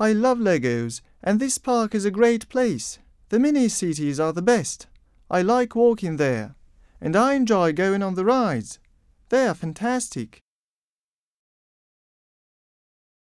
I love Legos, and this park is a great place. The mini cities are the best. I like walking there, and I enjoy going on the rides. They are fantastic.